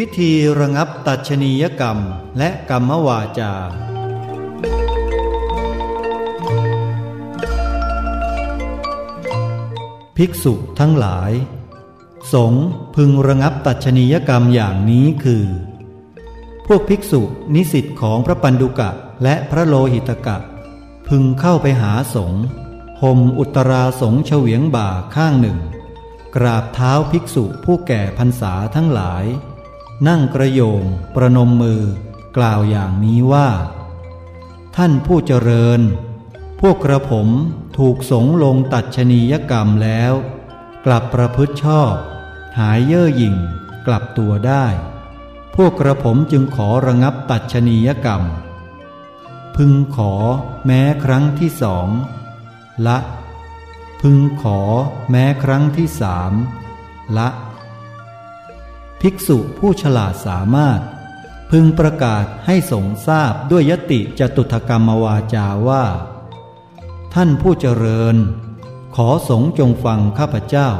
วิธีระงับตัชนียกรรมและกรรมวาจา ภิกษุทั้งหลาย สงพึงระงับตัชนียกรรมอย่างนี้คือ พวกภิกษุนิสิตของพระปันดุกะและพระโลหิตกะ พึงเข้าไปหาสงห่มอุตราสงเฉวียงบ่าข้างหนึ่ง กราบเท้าภิกษุผู้แก่พรรษาทั้งหลาย นั่งกระโยงประนมมือกล่าวอย่างนี้ว่า ท่านผู้เจริญ พวกกระผมถูกสงลงตัดชนียกรรมแล้ว กลับประพฤติชอบ หายเย่อหยิ่งกลับตัวได้ พวกกระผมจึงขอระงับตัดชนียกรรม พึงขอแม้ครั้งที่สอง ละ พึงขอแม้ครั้งที่สามละ ภิกษุผู้ฉลาดสามารถ พึงประกาศให้สงทราบด้วยยติจตุถกรรมวาจาว่า ท่านผู้เจริญ ขอสงจงฟังข้าพเจ้า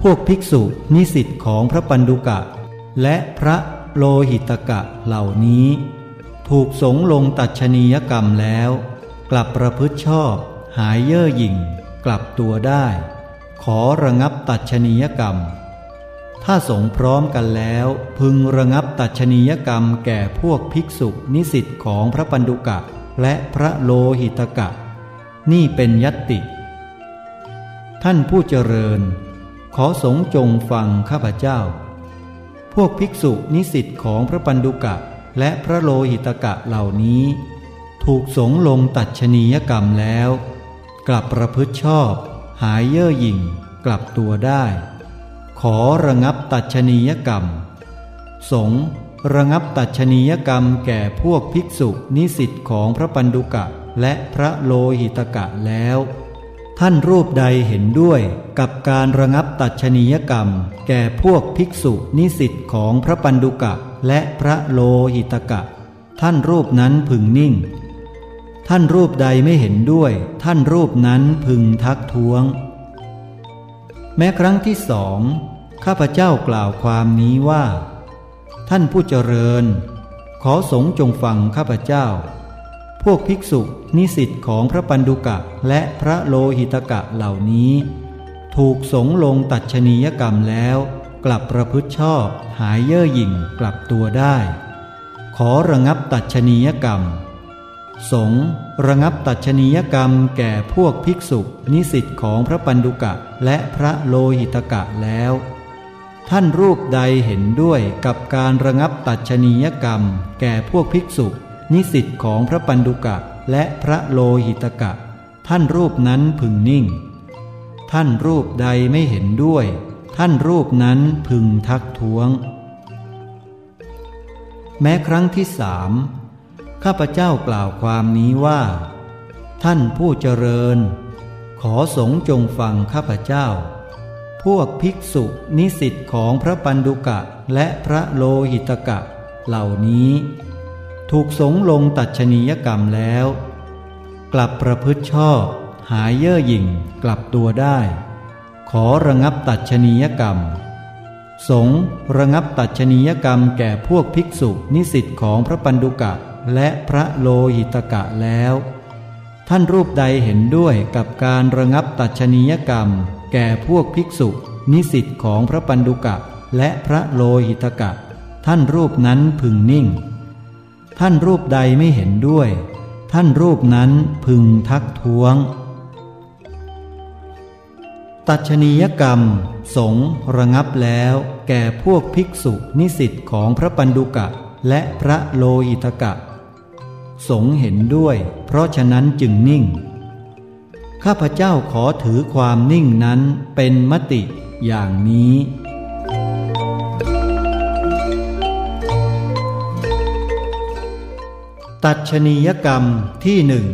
พวกภิกษุนิสิตของพระปันดุกะ และพระโลหิตกะเหล่านี้ ถูกสงลงตัดชนียกรรมแล้ว กลับประพฤติชอบ หายเย่อหยิ่ง กลับตัวได้ ขอระงับตัดชนียกรรม ถ้าสงพร้อมกันแล้ว พึงระงับตัดชนียกรรมแก่พวกภิกษุนิสิตของพระปันดุกะ และพระโลหิตกะ นี่เป็นยัตติ ท่านผู้เจริญ ขอสงจงฟังข้าพเจ้า พวกภิกษุนิสิตของพระปันดุกะและพระโลหิตกะเหล่านี้ ถูกสงลงตัดชนียกรรมแล้ว กลับประพฤติชอบ หายเย่อหยิ่ง กลับตัวได้ ขอระงับตัดชนียกรรม สงระงับตัดชนียกรรมแก่พวกภิกษุนิสิตของพระปันดุกะและพระโลหิตกะแล้ว ท่านรูปใดเห็นด้วยกับการระงับตัดชนียกรรม แก่พวกภิกษุนิสิตของพระปันดุกะและพระโลหิตกะ ท่านรูปนั้นพึงนิ่ง ท่านรูปใดไม่เห็นด้วย ท่านรูปนั้นพึงทักท้วง แม้ครั้งที่สอง ข้าพเจ้ากล่าวความนี้ว่า ท่านผู้เจริญ ขอสงจงฟังข้าพเจ้า พวกภิกษุนิสิตของพระปันดุกะและพระโลหิตกะเหล่านี้ ถูกสงลงตัดชนียกรรมแล้ว กลับประพฤติชอบหายเย่อหยิ่งกลับตัวได้ ขอระงับตัดชนียกรรม สงระงับตัดชนียกรรมแก่พวกภิกษุนิสิตของพระปันดุกะและพระโลหิตกะแล้ว ท่านรูปใดเห็นด้วยกับการระงับตัดชนียกรรม แก่พวกภิกษุ นิสิตของพระปันดุกะและพระโลหิตกะ ท่านรูปนั้นพึงนิ่ง ท่านรูปใดไม่เห็นด้วย ท่านรูปนั้นพึงทักท้วง แม้ครั้งที่สามข้าพเจ้ากล่าวความนี้ว่า ท่านผู้เจริญ ขอสงจงฟังข้าพเจ้า พวกภิกษุนิสิตของพระปันดุกะและพระโลหิตกะ เหล่านี้ ถูกสงลงตัดชนียกรรมแล้ว กลับประพฤติชอบ หายเย่อหยิ่งกลับตัวได้ ขอระงับตัดชนียกรรม สงระงับตัดชนียกรรมแก่พวกภิกษุนิสิตของพระปันดุกะและพระโลหิตกะแล้ว ท่านรูปใดเห็นด้วยกับการระงับตัดชนียกรรม แก่พวกภิกษุ นิสิตของพระปันดุกะและพระโลหิตกะ ท่านรูปนั้นพึงนิ่ง ท่านรูปใดไม่เห็นด้วย ท่านรูปนั้นพึงทักท้วง ตัชนียกรรม สงระงับแล้วแก่พวกภิกษุนิสิตของพระปันดุกะและพระโลหิตกะ สงเห็นด้วย เพราะฉะนั้นจึงนิ่ง ข้าพเจ้าขอถือความนิ่งนั้นเป็นมติอย่างนี้ ตัดชนียกรรมที่หนึ่ง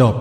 จบ